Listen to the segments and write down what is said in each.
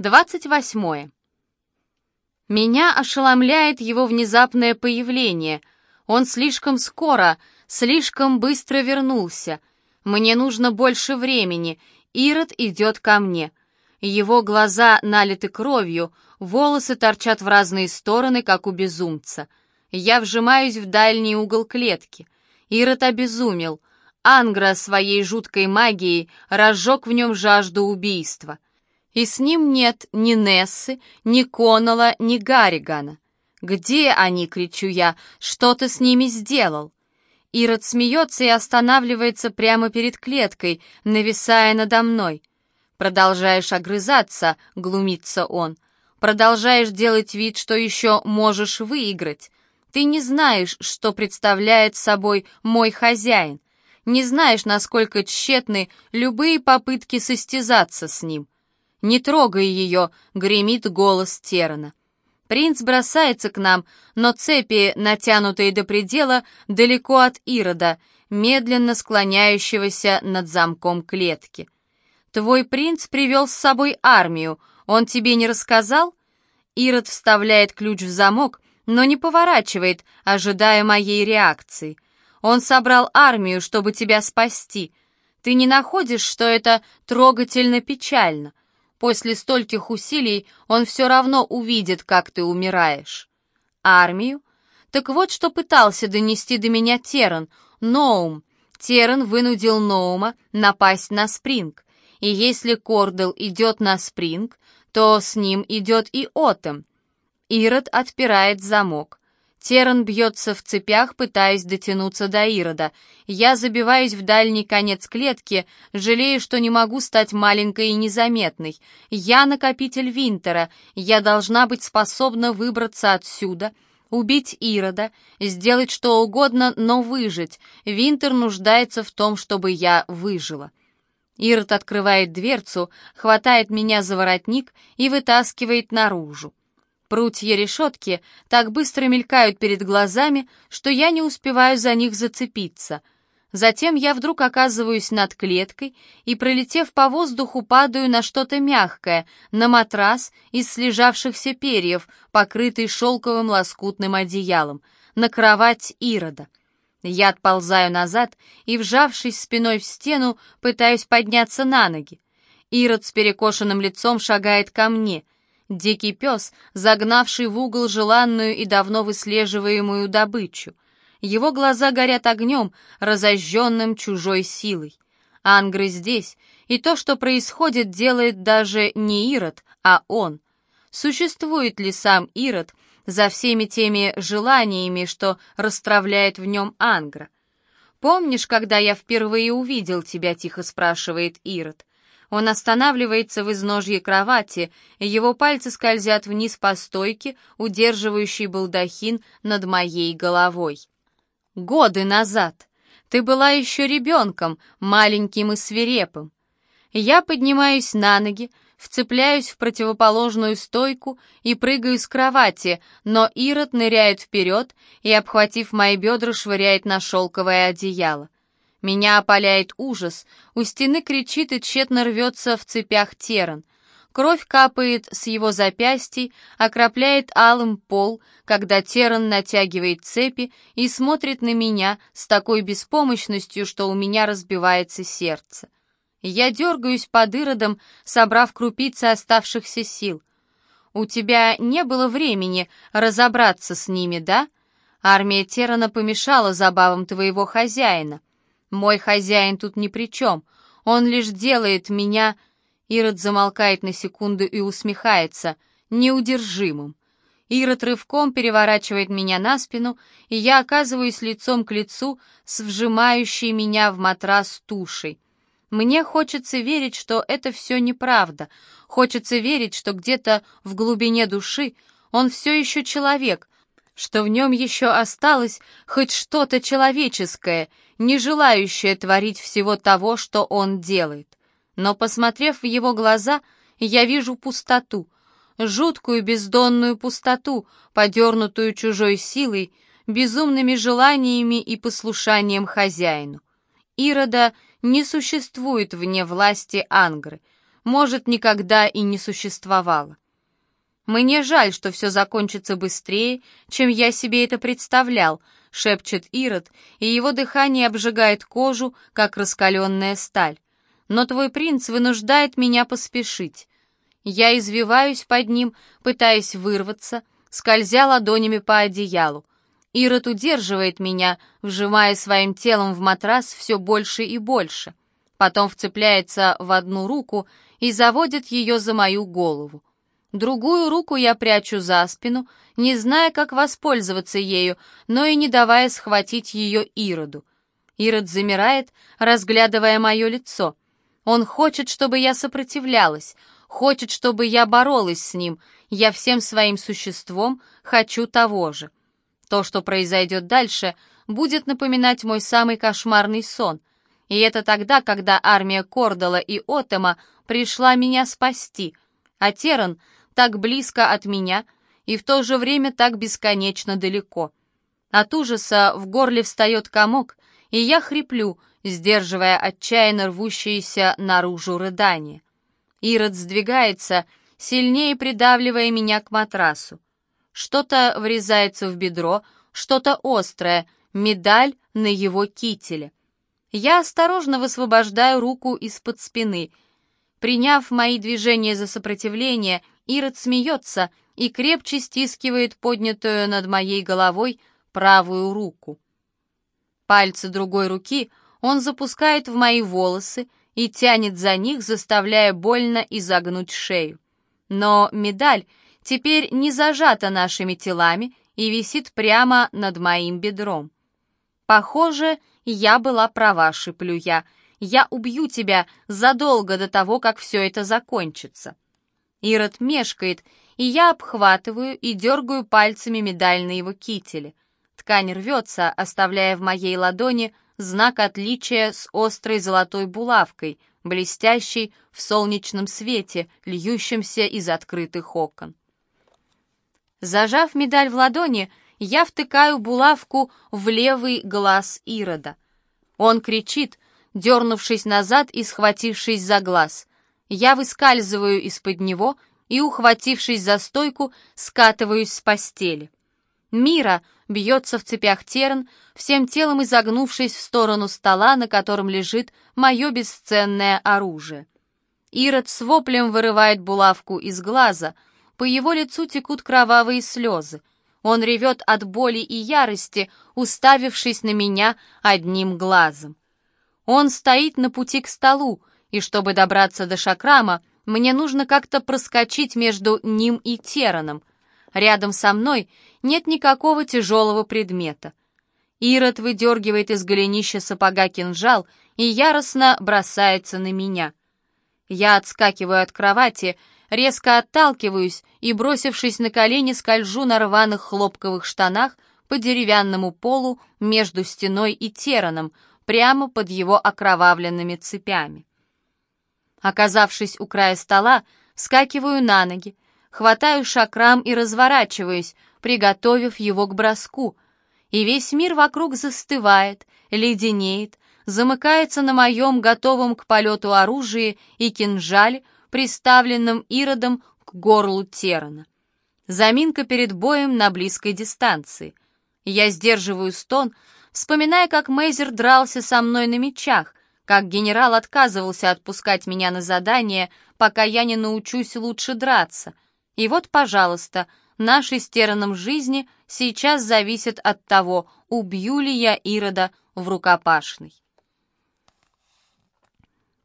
28. Меня ошеломляет его внезапное появление. Он слишком скоро, слишком быстро вернулся. Мне нужно больше времени. Ирод идет ко мне. Его глаза налиты кровью, волосы торчат в разные стороны, как у безумца. Я вжимаюсь в дальний угол клетки. Ирод обезумел. Ангра своей жуткой магией разжег в нем жажду убийства. И с ним нет ни Нессы, ни Коннелла, ни Гарригана. «Где они?» — кричу я. «Что ты с ними сделал?» Ирод смеется и останавливается прямо перед клеткой, нависая надо мной. «Продолжаешь огрызаться», — глумится он. «Продолжаешь делать вид, что еще можешь выиграть. Ты не знаешь, что представляет собой мой хозяин. Не знаешь, насколько тщетны любые попытки состязаться с ним. Не трогай ее», — гремит голос Терана. Принц бросается к нам, но цепи, натянутые до предела, далеко от Ирода, медленно склоняющегося над замком клетки. «Твой принц привел с собой армию, он тебе не рассказал?» Ирод вставляет ключ в замок, но не поворачивает, ожидая моей реакции. «Он собрал армию, чтобы тебя спасти. Ты не находишь, что это трогательно печально?» После стольких усилий он все равно увидит, как ты умираешь. Армию? Так вот, что пытался донести до меня Теран, Ноум. Теран вынудил Ноума напасть на Спринг. И если Кордел идет на Спринг, то с ним идет и Отем. Ирод отпирает замок. Теран бьется в цепях, пытаясь дотянуться до Ирода. Я забиваюсь в дальний конец клетки, жалею, что не могу стать маленькой и незаметной. Я накопитель Винтера, я должна быть способна выбраться отсюда, убить Ирода, сделать что угодно, но выжить. Винтер нуждается в том, чтобы я выжила. Ирод открывает дверцу, хватает меня за воротник и вытаскивает наружу. Прутья решетки так быстро мелькают перед глазами, что я не успеваю за них зацепиться. Затем я вдруг оказываюсь над клеткой и, пролетев по воздуху, падаю на что-то мягкое, на матрас из слежавшихся перьев, покрытый шелковым лоскутным одеялом, на кровать Ирода. Я отползаю назад и, вжавшись спиной в стену, пытаюсь подняться на ноги. Ирод с перекошенным лицом шагает ко мне — Дикий пес, загнавший в угол желанную и давно выслеживаемую добычу. Его глаза горят огнем, разожженным чужой силой. Ангры здесь, и то, что происходит, делает даже не Ирод, а он. Существует ли сам Ирод за всеми теми желаниями, что расстравляет в нем Ангра? «Помнишь, когда я впервые увидел тебя?» — тихо спрашивает Ирод. Он останавливается в изножье кровати, и его пальцы скользят вниз по стойке, удерживающей балдахин над моей головой. Годы назад. Ты была еще ребенком, маленьким и свирепым. Я поднимаюсь на ноги, вцепляюсь в противоположную стойку и прыгаю с кровати, но Ирод ныряет вперед и, обхватив мои бедра, швыряет на шелковое одеяло. Меня опаляет ужас. У стены кричит и тщетно рвется в цепях теран. Кровь капает с его запястий, окропляет алым пол, когда Теран натягивает цепи и смотрит на меня с такой беспомощностью, что у меня разбивается сердце. Я дергаюсь под иродом, собрав крупицы оставшихся сил. «У тебя не было времени разобраться с ними, да? Армия Терана помешала забавам твоего хозяина». Мой хозяин тут ни при чем. Он лишь делает меня...» Ирод замолкает на секунду и усмехается. «Неудержимым». Ирод рывком переворачивает меня на спину, и я оказываюсь лицом к лицу с вжимающей меня в матрас тушей. Мне хочется верить, что это все неправда. Хочется верить, что где-то в глубине души он все еще человек, что в нем еще осталось хоть что-то человеческое, не желающее творить всего того, что он делает. Но, посмотрев в его глаза, я вижу пустоту, жуткую бездонную пустоту, подернутую чужой силой, безумными желаниями и послушанием хозяину. Ирода не существует вне власти Ангры. может, никогда и не существовало. «Мне жаль, что все закончится быстрее, чем я себе это представлял», — шепчет Ирод, и его дыхание обжигает кожу, как раскаленная сталь. «Но твой принц вынуждает меня поспешить. Я извиваюсь под ним, пытаясь вырваться, скользя ладонями по одеялу. Ирод удерживает меня, вжимая своим телом в матрас все больше и больше. Потом вцепляется в одну руку и заводит ее за мою голову. Другую руку я прячу за спину, не зная, как воспользоваться ею, но и не давая схватить ее Ироду. Ирод замирает, разглядывая мое лицо. Он хочет, чтобы я сопротивлялась, хочет, чтобы я боролась с ним. Я всем своим существом хочу того же. То, что произойдет дальше, будет напоминать мой самый кошмарный сон. И это тогда, когда армия Кордала и Отема пришла меня спасти, а Теран так близко от меня и в то же время так бесконечно далеко. От ужаса в горле встает комок, и я хриплю, сдерживая отчаянно рвущиеся наружу рыдания. Ирод сдвигается, сильнее придавливая меня к матрасу. Что-то врезается в бедро, что-то острое, медаль на его кителе. Я осторожно высвобождаю руку из-под спины. Приняв мои движения за сопротивление, Ирод смеется и крепче стискивает поднятую над моей головой правую руку. Пальцы другой руки он запускает в мои волосы и тянет за них, заставляя больно изогнуть шею. Но медаль теперь не зажата нашими телами и висит прямо над моим бедром. Похоже, я была права, шиплю я. Я убью тебя задолго до того, как все это закончится. Ирод мешкает, и я обхватываю и дергаю пальцами медаль на его кителе. Ткань рвется, оставляя в моей ладони знак отличия с острой золотой булавкой, блестящей в солнечном свете, льющемся из открытых окон. Зажав медаль в ладони, я втыкаю булавку в левый глаз Ирода. Он кричит, дернувшись назад и схватившись за глаз. Я выскальзываю из-под него и, ухватившись за стойку, скатываюсь с постели. Мира бьется в цепях терн, всем телом изогнувшись в сторону стола, на котором лежит мое бесценное оружие. Ирод с воплем вырывает булавку из глаза — по его лицу текут кровавые слезы. Он ревет от боли и ярости, уставившись на меня одним глазом. Он стоит на пути к столу, и чтобы добраться до шакрама, мне нужно как-то проскочить между ним и Тераном. Рядом со мной нет никакого тяжелого предмета. Ирод выдергивает из голенища сапога кинжал и яростно бросается на меня. Я отскакиваю от кровати, резко отталкиваюсь и, бросившись на колени, скольжу на рваных хлопковых штанах по деревянному полу между стеной и тераном, прямо под его окровавленными цепями. Оказавшись у края стола, скакиваю на ноги, хватаю шакрам и разворачиваюсь, приготовив его к броску, и весь мир вокруг застывает, леденеет, замыкается на моем готовом к полету оружии и кинжале, приставленном Иродом к горлу Терана. Заминка перед боем на близкой дистанции. Я сдерживаю стон, вспоминая, как Мейзер дрался со мной на мечах, как генерал отказывался отпускать меня на задание, пока я не научусь лучше драться. И вот, пожалуйста, нашей с Тераном жизни сейчас зависит от того, убью ли я Ирода в рукопашной.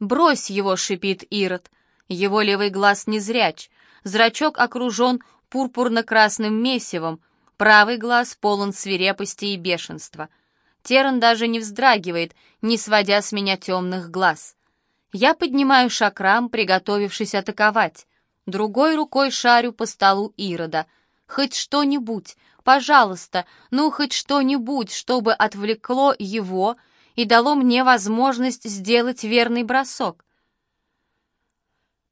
«Брось его!» — шипит Ирод. Его левый глаз незряч, зрачок окружен пурпурно-красным месивом, правый глаз полон свирепости и бешенства. Теран даже не вздрагивает, не сводя с меня темных глаз. Я поднимаю шакрам, приготовившись атаковать. Другой рукой шарю по столу Ирода. Хоть что-нибудь, пожалуйста, ну хоть что-нибудь, чтобы отвлекло его и дало мне возможность сделать верный бросок.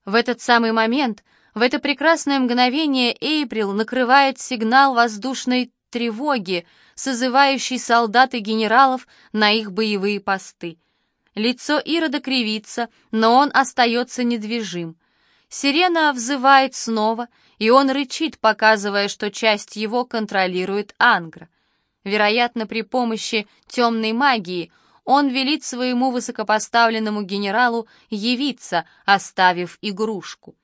В этот самый момент, в это прекрасное мгновение Эйприл накрывает сигнал воздушной тревоги, созывающий солдат и генералов на их боевые посты. Лицо Ирода кривится, но он остается недвижим. Сирена взывает снова, и он рычит, показывая, что часть его контролирует Ангра. Вероятно, при помощи темной магии он велит своему высокопоставленному генералу явиться, оставив игрушку.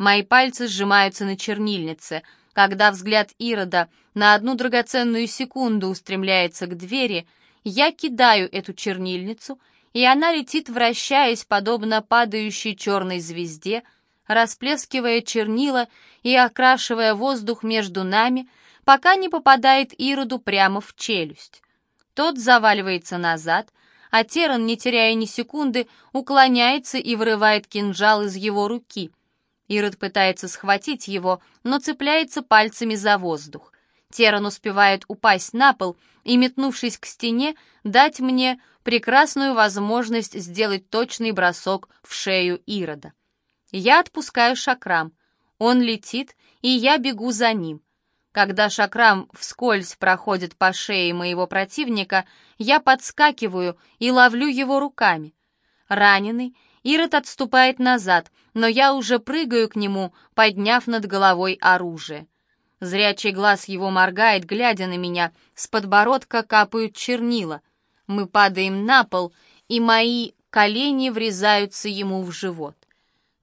Мои пальцы сжимаются на чернильнице. Когда взгляд Ирода на одну драгоценную секунду устремляется к двери, я кидаю эту чернильницу, и она летит, вращаясь, подобно падающей черной звезде, расплескивая чернила и окрашивая воздух между нами, пока не попадает Ироду прямо в челюсть. Тот заваливается назад, а Теран, не теряя ни секунды, уклоняется и вырывает кинжал из его руки. Ирод пытается схватить его, но цепляется пальцами за воздух. Теран успевает упасть на пол и, метнувшись к стене, дать мне прекрасную возможность сделать точный бросок в шею Ирода. Я отпускаю шакрам. Он летит, и я бегу за ним. Когда шакрам вскользь проходит по шее моего противника, я подскакиваю и ловлю его руками. Раненый, Ирод отступает назад, но я уже прыгаю к нему, подняв над головой оружие. Зрячий глаз его моргает, глядя на меня, с подбородка капают чернила. Мы падаем на пол, и мои колени врезаются ему в живот.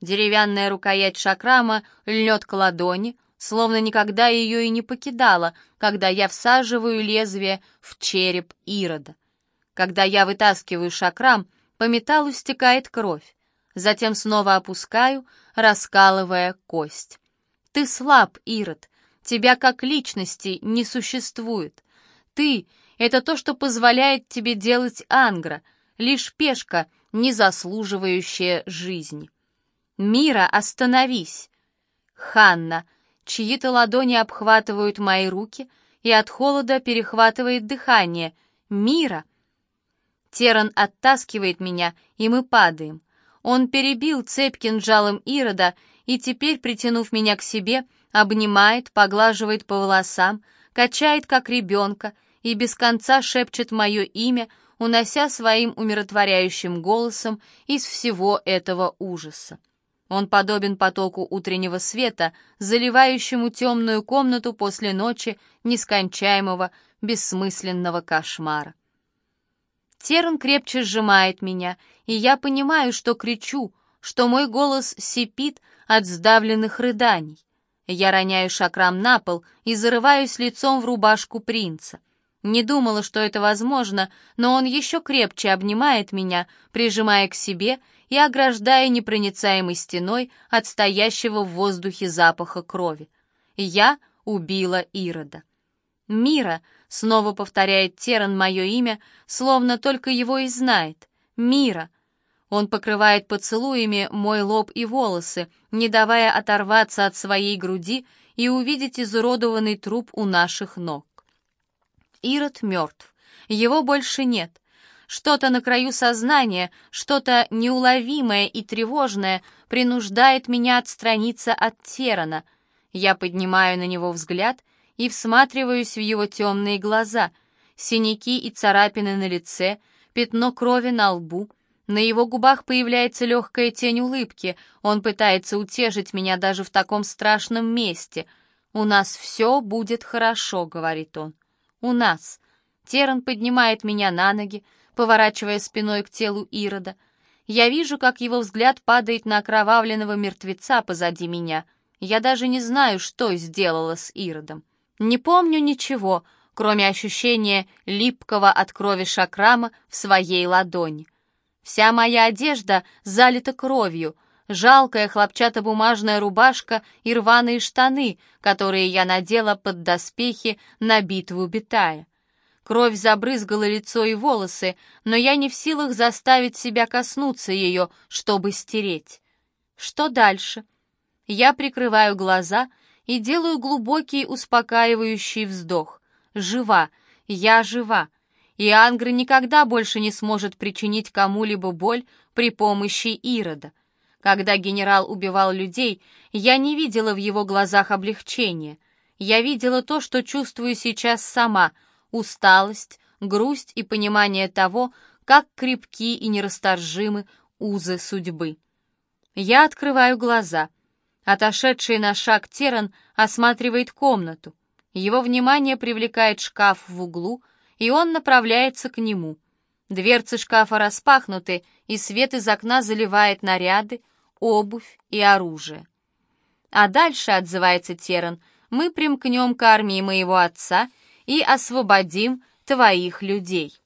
Деревянная рукоять шакрама льнет к ладони, словно никогда ее и не покидала, когда я всаживаю лезвие в череп Ирода. Когда я вытаскиваю шакрам, по металлу стекает кровь. Затем снова опускаю, раскалывая кость. Ты слаб, Ирод, тебя как личности не существует. Ты — это то, что позволяет тебе делать ангра, лишь пешка, не заслуживающая жизни. Мира, остановись! Ханна — Чьи-то ладони обхватывают мои руки, и от холода перехватывает дыхание. «Мира!» Теран оттаскивает меня, и мы падаем. Он перебил цепь кинжалом Ирода и теперь, притянув меня к себе, обнимает, поглаживает по волосам, качает, как ребенка, и без конца шепчет мое имя, унося своим умиротворяющим голосом из всего этого ужаса. Он подобен потоку утреннего света, заливающему темную комнату после ночи нескончаемого, бессмысленного кошмара. Терн крепче сжимает меня, и я понимаю, что кричу, что мой голос сипит от сдавленных рыданий. Я роняю шакрам на пол и зарываюсь лицом в рубашку принца. Не думала, что это возможно, но он еще крепче обнимает меня, прижимая к себе и ограждая непроницаемой стеной от стоящего в воздухе запаха крови. Я убила Ирода. «Мира», — снова повторяет Теран мое имя, словно только его и знает. «Мира». Он покрывает поцелуями мой лоб и волосы, не давая оторваться от своей груди и увидеть изуродованный труп у наших ног. Ирод мертв. Его больше нет. Что-то на краю сознания, что-то неуловимое и тревожное принуждает меня отстраниться от Терана. Я поднимаю на него взгляд и всматриваюсь в его темные глаза, синяки и царапины на лице, пятно крови на лбу. На его губах появляется легкая тень улыбки. Он пытается утешить меня даже в таком страшном месте. «У нас все будет хорошо», — говорит он. «У нас». Теран поднимает меня на ноги, поворачивая спиной к телу Ирода. Я вижу, как его взгляд падает на окровавленного мертвеца позади меня. Я даже не знаю, что сделала с Иродом. Не помню ничего, кроме ощущения липкого от крови шакрама в своей ладони. Вся моя одежда залита кровью, жалкая хлопчатобумажная рубашка и рваные штаны, которые я надела под доспехи на битву Битая. Кровь забрызгала лицо и волосы, но я не в силах заставить себя коснуться ее, чтобы стереть. Что дальше? Я прикрываю глаза и делаю глубокий успокаивающий вздох. Жива, я жива, и Ангра никогда больше не сможет причинить кому-либо боль при помощи Ирода. Когда генерал убивал людей, я не видела в его глазах облегчения. Я видела то, что чувствую сейчас сама — усталость, грусть и понимание того, как крепки и нерасторжимы узы судьбы. Я открываю глаза. Отошедший на шаг Теран осматривает комнату. Его внимание привлекает шкаф в углу, и он направляется к нему. Дверцы шкафа распахнуты, и свет из окна заливает наряды, обувь и оружие. А дальше, отзывается Теран, мы примкнем к армии моего отца и освободим твоих людей.